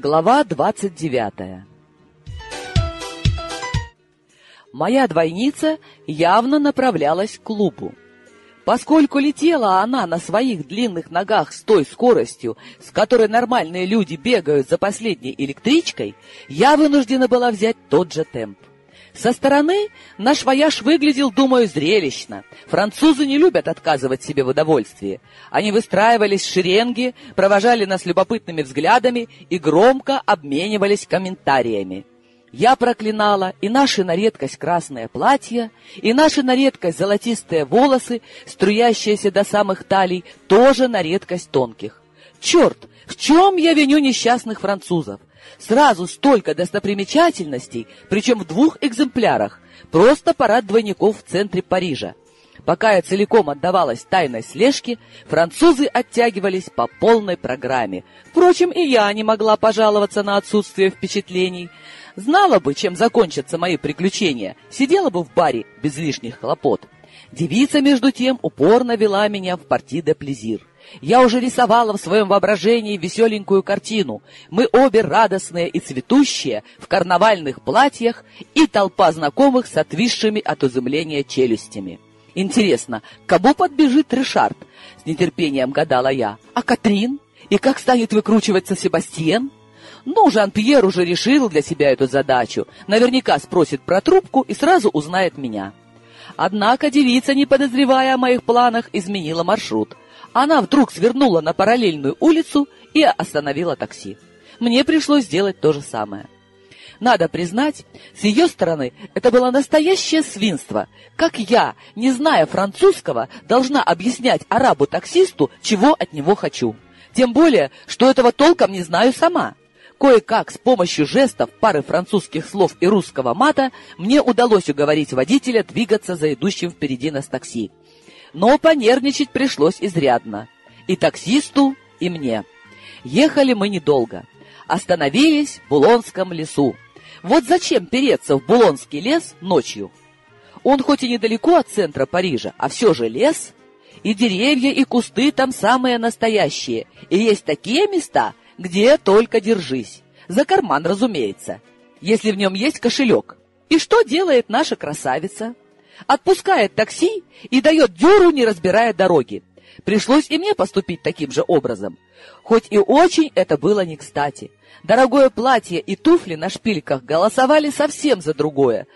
Глава двадцать девятая Моя двойница явно направлялась к клубу. Поскольку летела она на своих длинных ногах с той скоростью, с которой нормальные люди бегают за последней электричкой, я вынуждена была взять тот же темп. Со стороны наш вояж выглядел, думаю, зрелищно. Французы не любят отказывать себе в удовольствии. Они выстраивались в шеренги, провожали нас любопытными взглядами и громко обменивались комментариями. Я проклинала и наши на редкость красное платья, и наши на редкость золотистые волосы, струящиеся до самых талий, тоже на редкость тонких. Черт, в чем я виню несчастных французов? Сразу столько достопримечательностей, причем в двух экземплярах. Просто парад двойников в центре Парижа. Пока я целиком отдавалась тайной слежке, французы оттягивались по полной программе. Впрочем, и я не могла пожаловаться на отсутствие впечатлений. Знала бы, чем закончатся мои приключения, сидела бы в баре без лишних хлопот. Девица, между тем, упорно вела меня в парти де плезир. Я уже рисовала в своем воображении веселенькую картину. Мы обе радостные и цветущие, в карнавальных платьях, и толпа знакомых с отвисшими от изумления челюстями. Интересно, кому подбежит Ришард? С нетерпением гадала я. А Катрин? И как станет выкручиваться Себастьен? Ну, Жан-Пьер уже решил для себя эту задачу. Наверняка спросит про трубку и сразу узнает меня. Однако девица, не подозревая о моих планах, изменила маршрут. Она вдруг свернула на параллельную улицу и остановила такси. Мне пришлось сделать то же самое. Надо признать, с ее стороны это было настоящее свинство. Как я, не зная французского, должна объяснять арабу-таксисту, чего от него хочу. Тем более, что этого толком не знаю сама. Кое-как с помощью жестов, пары французских слов и русского мата мне удалось уговорить водителя двигаться за идущим впереди нас такси. Но понервничать пришлось изрядно. И таксисту, и мне. Ехали мы недолго. Остановились в Булонском лесу. Вот зачем переться в Булонский лес ночью? Он хоть и недалеко от центра Парижа, а все же лес. И деревья, и кусты там самые настоящие. И есть такие места, где только держись. За карман, разумеется. Если в нем есть кошелек. И что делает наша красавица? Отпускает такси и дает дёру, не разбирая дороги. Пришлось и мне поступить таким же образом. Хоть и очень это было не кстати. Дорогое платье и туфли на шпильках голосовали совсем за другое.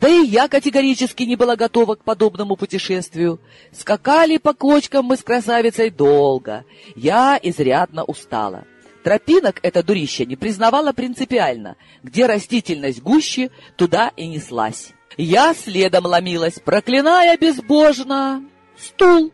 Да и я категорически не была готова к подобному путешествию. Скакали по кочкам мы с красавицей долго. Я изрядно устала. Тропинок эта дурища не признавала принципиально. Где растительность гуще, туда и неслась. Я следом ломилась, проклиная безбожно. Стул.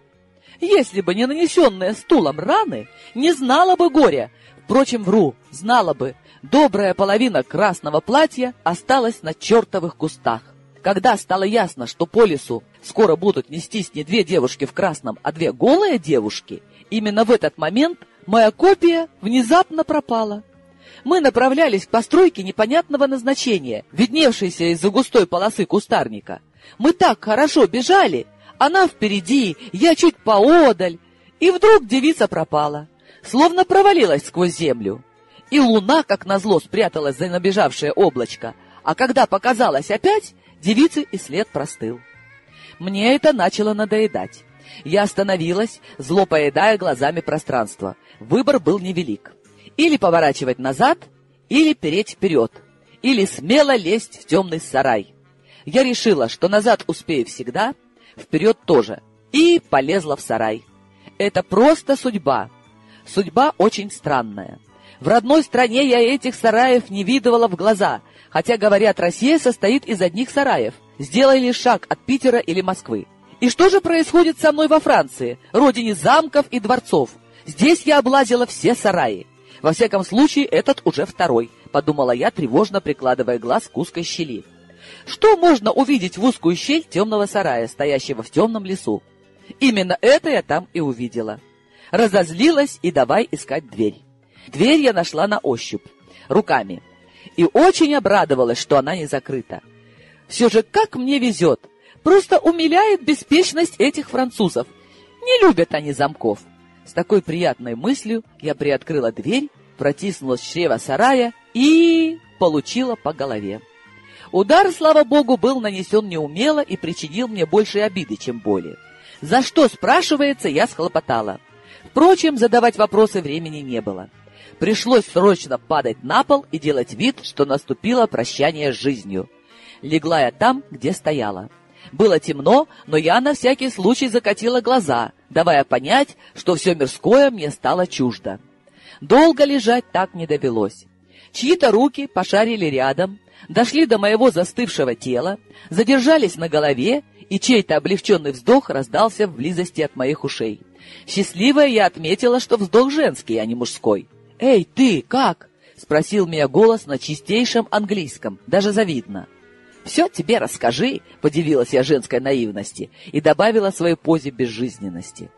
Если бы не нанесенные стулом раны, не знала бы горя. Впрочем, вру, знала бы. Добрая половина красного платья осталась на чертовых кустах. Когда стало ясно, что по лесу скоро будут нестись не две девушки в красном, а две голые девушки, именно в этот момент моя копия внезапно пропала. Мы направлялись к постройке непонятного назначения, видневшейся из-за густой полосы кустарника. Мы так хорошо бежали, она впереди, я чуть поодаль, и вдруг девица пропала, словно провалилась сквозь землю. И луна, как назло, спряталась за набежавшее облачко, а когда показалась опять, девицы и след простыл. Мне это начало надоедать. Я остановилась, зло поедая глазами пространство. Выбор был невелик. Или поворачивать назад, или переть вперед, или смело лезть в темный сарай. Я решила, что назад успею всегда, вперед тоже, и полезла в сарай. Это просто судьба. Судьба очень странная. В родной стране я этих сараев не видывала в глаза, хотя, говорят, Россия состоит из одних сараев. Сделай лишь шаг от Питера или Москвы. И что же происходит со мной во Франции, родине замков и дворцов? Здесь я облазила все сараи. Во всяком случае, этот уже второй, подумала я, тревожно прикладывая глаз к узкой щели. Что можно увидеть в узкую щель темного сарая, стоящего в темном лесу? Именно это я там и увидела. Разозлилась и давай искать дверь. Дверь я нашла на ощупь, руками. И очень обрадовалась, что она не закрыта. Все же как мне везет! Просто умиляет беспечность этих французов. Не любят они замков. С такой приятной мыслью я приоткрыла дверь протиснулась в чрево сарая и получила по голове. Удар, слава богу, был нанесен неумело и причинил мне больше обиды, чем боли. За что, спрашивается, я схлопотала. Впрочем, задавать вопросы времени не было. Пришлось срочно падать на пол и делать вид, что наступило прощание с жизнью. Легла я там, где стояла. Было темно, но я на всякий случай закатила глаза, давая понять, что все мирское мне стало чуждо. Долго лежать так не довелось. Чьи-то руки пошарили рядом, дошли до моего застывшего тела, задержались на голове, и чей-то облегченный вздох раздался в близости от моих ушей. Счастливая я отметила, что вздох женский, а не мужской. «Эй, ты, как?» — спросил меня голос на чистейшем английском, даже завидно. «Все тебе расскажи», — подивилась я женской наивности и добавила своей позе безжизненности.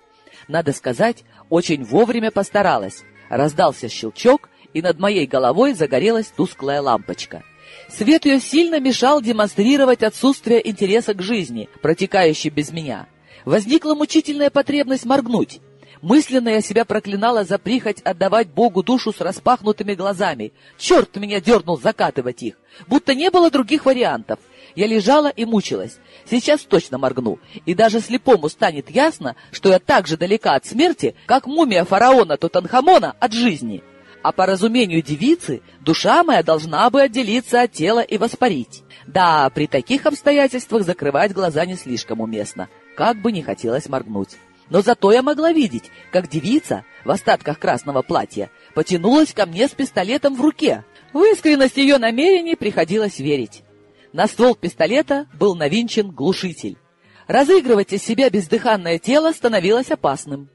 Надо сказать, очень вовремя постаралась. Раздался щелчок, и над моей головой загорелась тусклая лампочка — Свет ее сильно мешал демонстрировать отсутствие интереса к жизни, протекающей без меня. Возникла мучительная потребность моргнуть. Мысленно я себя проклинала за прихоть отдавать Богу душу с распахнутыми глазами. Черт меня дернул закатывать их, будто не было других вариантов. Я лежала и мучилась. Сейчас точно моргну, и даже слепому станет ясно, что я так же далека от смерти, как мумия фараона Тутанхамона от жизни а по разумению девицы душа моя должна бы отделиться от тела и воспарить. Да, при таких обстоятельствах закрывать глаза не слишком уместно, как бы не хотелось моргнуть. Но зато я могла видеть, как девица в остатках красного платья потянулась ко мне с пистолетом в руке. В искренность ее намерений приходилось верить. На ствол пистолета был навинчен глушитель. Разыгрывать из себя бездыханное тело становилось опасным.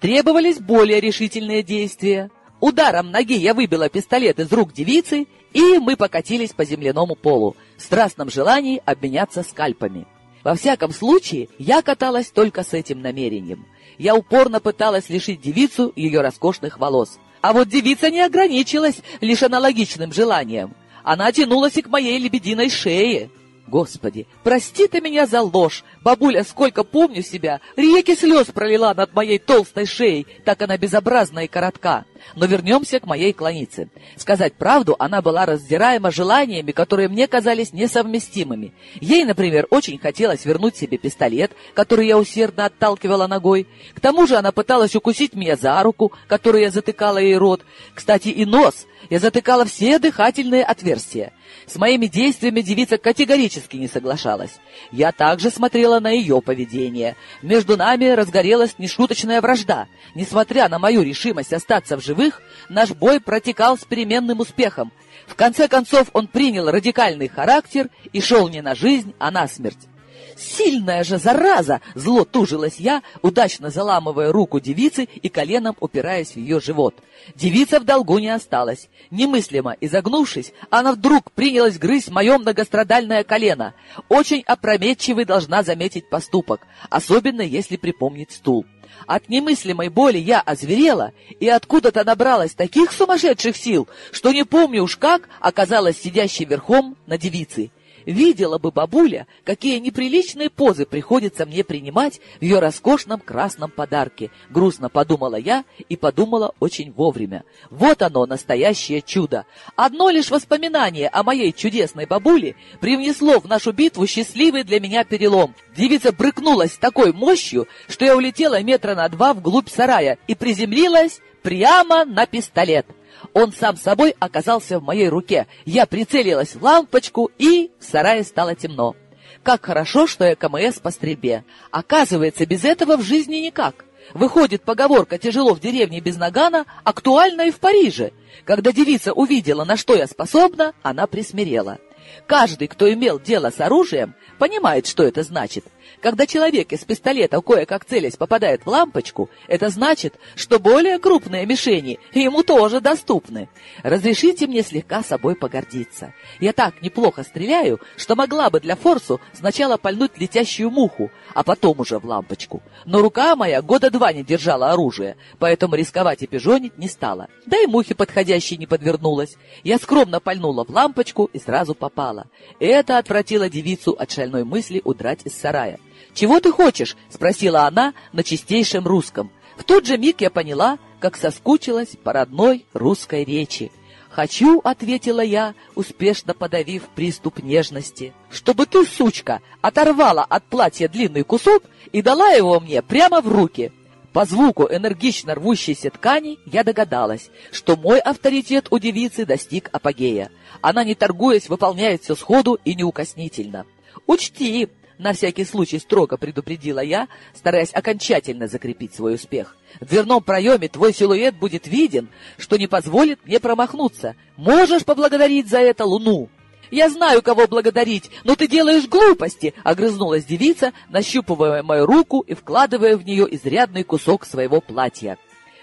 Требовались более решительные действия — Ударом ноги я выбила пистолет из рук девицы, и мы покатились по земляному полу в страстном желании обменяться скальпами. Во всяком случае, я каталась только с этим намерением. Я упорно пыталась лишить девицу ее роскошных волос. А вот девица не ограничилась лишь аналогичным желанием. Она тянулась и к моей лебединой шее. Господи, прости ты меня за ложь. Бабуля, сколько помню себя, реки слез пролила над моей толстой шеей, так она безобразна и коротка. Но вернемся к моей клонице. Сказать правду, она была раздираема желаниями, которые мне казались несовместимыми. Ей, например, очень хотелось вернуть себе пистолет, который я усердно отталкивала ногой. К тому же она пыталась укусить меня за руку, которую я затыкала ей рот. Кстати, и нос. Я затыкала все дыхательные отверстия. С моими действиями девица категорически не соглашалась. Я также смотрела на ее поведение. Между нами разгорелась нешуточная вражда. Несмотря на мою решимость остаться в живых, наш бой протекал с переменным успехом. В конце концов он принял радикальный характер и шел не на жизнь, а на смерть. «Сильная же зараза!» — зло тужилась я, удачно заламывая руку девицы и коленом упираясь в ее живот. Девица в долгу не осталась. Немыслимо изогнувшись, она вдруг принялась грызть мое многострадальное колено. Очень опрометчивый должна заметить поступок, особенно если припомнить стул. От немыслимой боли я озверела и откуда-то набралась таких сумасшедших сил, что не помню уж как оказалась сидящей верхом на девице. Видела бы бабуля, какие неприличные позы приходится мне принимать в ее роскошном красном подарке. Грустно подумала я и подумала очень вовремя. Вот оно, настоящее чудо. Одно лишь воспоминание о моей чудесной бабуле привнесло в нашу битву счастливый для меня перелом. Девица брыкнулась такой мощью, что я улетела метра на два вглубь сарая и приземлилась прямо на пистолет. Он сам собой оказался в моей руке. Я прицелилась в лампочку, и в сарае стало темно. Как хорошо, что я КМС по стрельбе. Оказывается, без этого в жизни никак. Выходит, поговорка «тяжело в деревне без нагана» актуальна и в Париже. Когда девица увидела, на что я способна, она присмирела. Каждый, кто имел дело с оружием, понимает, что это значит. Когда человек из пистолета кое-как целясь попадает в лампочку, это значит, что более крупные мишени ему тоже доступны. Разрешите мне слегка собой погордиться. Я так неплохо стреляю, что могла бы для форсу сначала пальнуть летящую муху, а потом уже в лампочку. Но рука моя года два не держала оружие, поэтому рисковать и пижонить не стала. Да и мухи подходящей не подвернулась. Я скромно пальнула в лампочку и сразу попала. Это отвратило девицу от шальной мысли удрать из сарая. «Чего ты хочешь?» — спросила она на чистейшем русском. В тот же миг я поняла, как соскучилась по родной русской речи. «Хочу», — ответила я, успешно подавив приступ нежности, «чтобы ты, сучка, оторвала от платья длинный кусок и дала его мне прямо в руки». По звуку энергично рвущейся ткани я догадалась, что мой авторитет у девицы достиг апогея. Она, не торгуясь, выполняет все сходу и неукоснительно. «Учти!» — на всякий случай строго предупредила я, стараясь окончательно закрепить свой успех. «В дверном проеме твой силуэт будет виден, что не позволит мне промахнуться. Можешь поблагодарить за это луну!» «Я знаю, кого благодарить, но ты делаешь глупости!» — огрызнулась девица, нащупывая мою руку и вкладывая в нее изрядный кусок своего платья.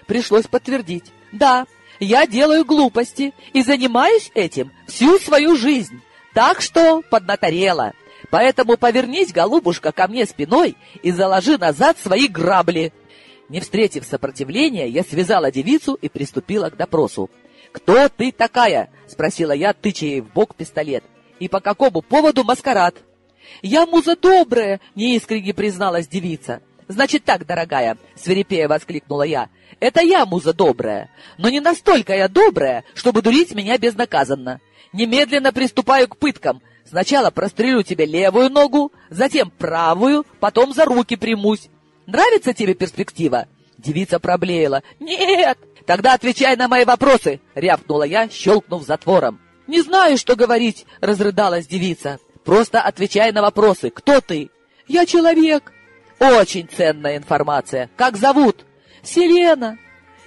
Пришлось подтвердить. «Да, я делаю глупости и занимаюсь этим всю свою жизнь, так что поднаторела. Поэтому повернись, голубушка, ко мне спиной и заложи назад свои грабли». Не встретив сопротивления, я связала девицу и приступила к допросу. «Кто ты такая?» — спросила я, тыча ей в бок пистолет. «И по какому поводу маскарад?» «Я муза добрая!» — неискренне призналась девица. «Значит так, дорогая!» — свирепея воскликнула я. «Это я муза добрая, но не настолько я добрая, чтобы дурить меня безнаказанно. Немедленно приступаю к пыткам. Сначала прострелю тебе левую ногу, затем правую, потом за руки примусь. Нравится тебе перспектива?» Девица проблеяла. «Нет!» «Тогда отвечай на мои вопросы!» — рявкнула я, щелкнув затвором. «Не знаю, что говорить!» — разрыдалась девица. «Просто отвечай на вопросы. Кто ты?» «Я человек». «Очень ценная информация. Как зовут?» «Селена».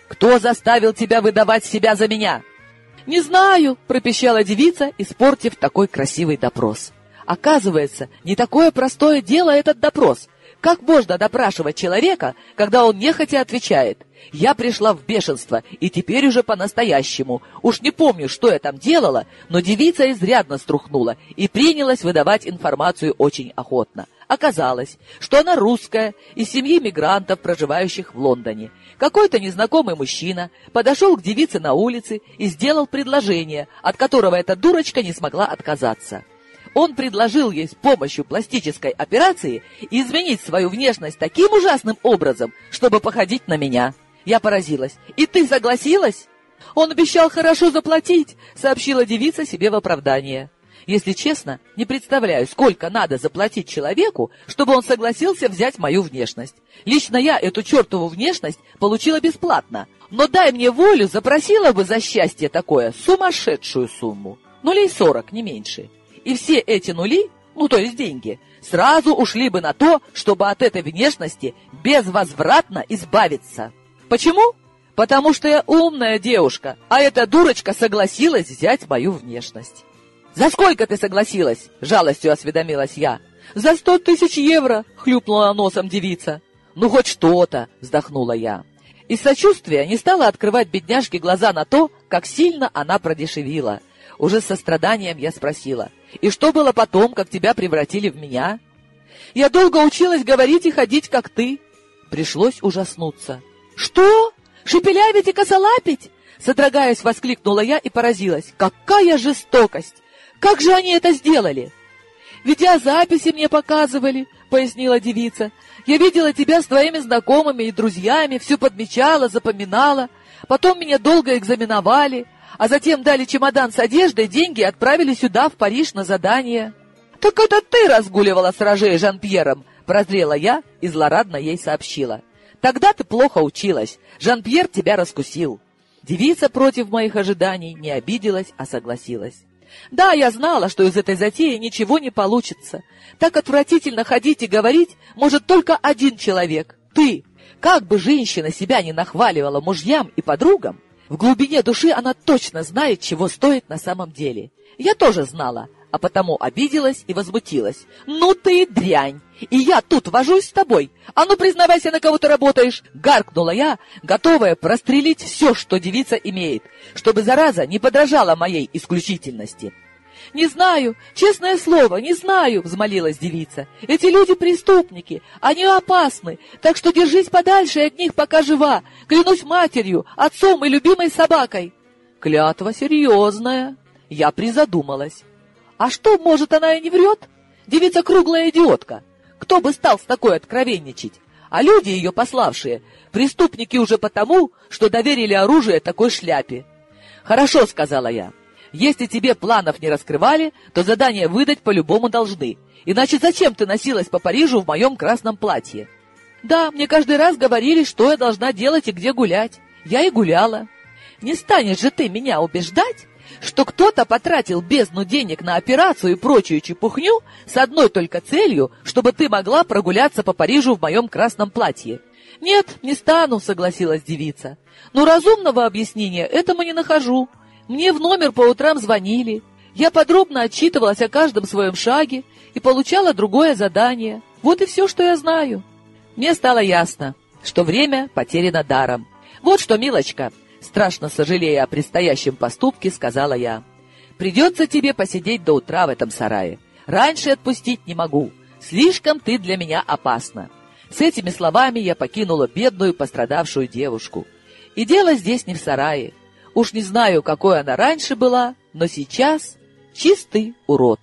«Кто заставил тебя выдавать себя за меня?» «Не знаю», — пропищала девица, испортив такой красивый допрос. Оказывается, не такое простое дело этот допрос. Как можно допрашивать человека, когда он нехотя отвечает? Я пришла в бешенство, и теперь уже по-настоящему. Уж не помню, что я там делала, но девица изрядно струхнула и принялась выдавать информацию очень охотно. Оказалось, что она русская, из семьи мигрантов, проживающих в Лондоне. Какой-то незнакомый мужчина подошел к девице на улице и сделал предложение, от которого эта дурочка не смогла отказаться. Он предложил ей с помощью пластической операции изменить свою внешность таким ужасным образом, чтобы походить на меня. Я поразилась. «И ты согласилась?» «Он обещал хорошо заплатить», — сообщила девица себе в оправдание. Если честно, не представляю, сколько надо заплатить человеку, чтобы он согласился взять мою внешность. Лично я эту чертову внешность получила бесплатно, но дай мне волю, запросила бы за счастье такое сумасшедшую сумму. Нулей сорок, не меньше и все эти нули, ну то есть деньги, сразу ушли бы на то, чтобы от этой внешности безвозвратно избавиться. Почему? Потому что я умная девушка, а эта дурочка согласилась взять мою внешность. «За сколько ты согласилась?» — жалостью осведомилась я. «За сто тысяч евро!» — хлюпнула носом девица. «Ну, хоть что-то!» — вздохнула я. Из сочувствия не стала открывать бедняжке глаза на то, как сильно она продешевила. Уже с состраданием я спросила — и что было потом, как тебя превратили в меня? Я долго училась говорить и ходить, как ты. Пришлось ужаснуться. Что? Шепелявить и косолапить? Содрогаясь, воскликнула я и поразилась. Какая жестокость! Как же они это сделали? Видеозаписи мне показывали, пояснила девица. Я видела тебя с твоими знакомыми и друзьями, все подмечала, запоминала. Потом меня долго экзаменовали, а затем дали чемодан с одеждой, деньги и отправили сюда, в Париж, на задание. «Так это ты разгуливала с Рожей Жан-Пьером!» — прозрела я и злорадно ей сообщила. «Тогда ты плохо училась. Жан-Пьер тебя раскусил». Девица против моих ожиданий не обиделась, а согласилась. Да, я знала, что из этой затеи ничего не получится. Так отвратительно ходить и говорить может только один человек — ты. Как бы женщина себя не нахваливала мужьям и подругам, в глубине души она точно знает, чего стоит на самом деле. Я тоже знала, а потому обиделась и возмутилась. «Ну ты дрянь! И я тут вожусь с тобой! А ну признавайся, на кого ты работаешь!» Гаркнула я, готовая прострелить все, что девица имеет, чтобы зараза не подражала моей исключительности. «Не знаю, честное слово, не знаю», — взмолилась девица. «Эти люди преступники, они опасны, так что держись подальше от них, пока жива. Клянусь матерью, отцом и любимой собакой». Клятва серьезная. Я призадумалась. А что, может, она и не врет? Девица круглая идиотка. Кто бы стал с такой откровенничать? А люди, ее пославшие, преступники уже потому, что доверили оружие такой шляпе. «Хорошо», — сказала я. «Если тебе планов не раскрывали, то задание выдать по-любому должны. Иначе зачем ты носилась по Парижу в моем красном платье?» «Да, мне каждый раз говорили, что я должна делать и где гулять. Я и гуляла. Не станешь же ты меня убеждать, что кто-то потратил бездну денег на операцию и прочую чепухню с одной только целью, чтобы ты могла прогуляться по Парижу в моем красном платье. «Нет, не стану», — согласилась девица. «Но разумного объяснения этому не нахожу. Мне в номер по утрам звонили. Я подробно отчитывалась о каждом своем шаге и получала другое задание. Вот и все, что я знаю». Мне стало ясно, что время потеряно даром. «Вот что, милочка, страшно сожалея о предстоящем поступке, сказала я. «Придется тебе посидеть до утра в этом сарае. Раньше отпустить не могу. Слишком ты для меня опасна». С этими словами я покинула бедную пострадавшую девушку. И дело здесь не в сарае. Уж не знаю, какой она раньше была, но сейчас чистый урод.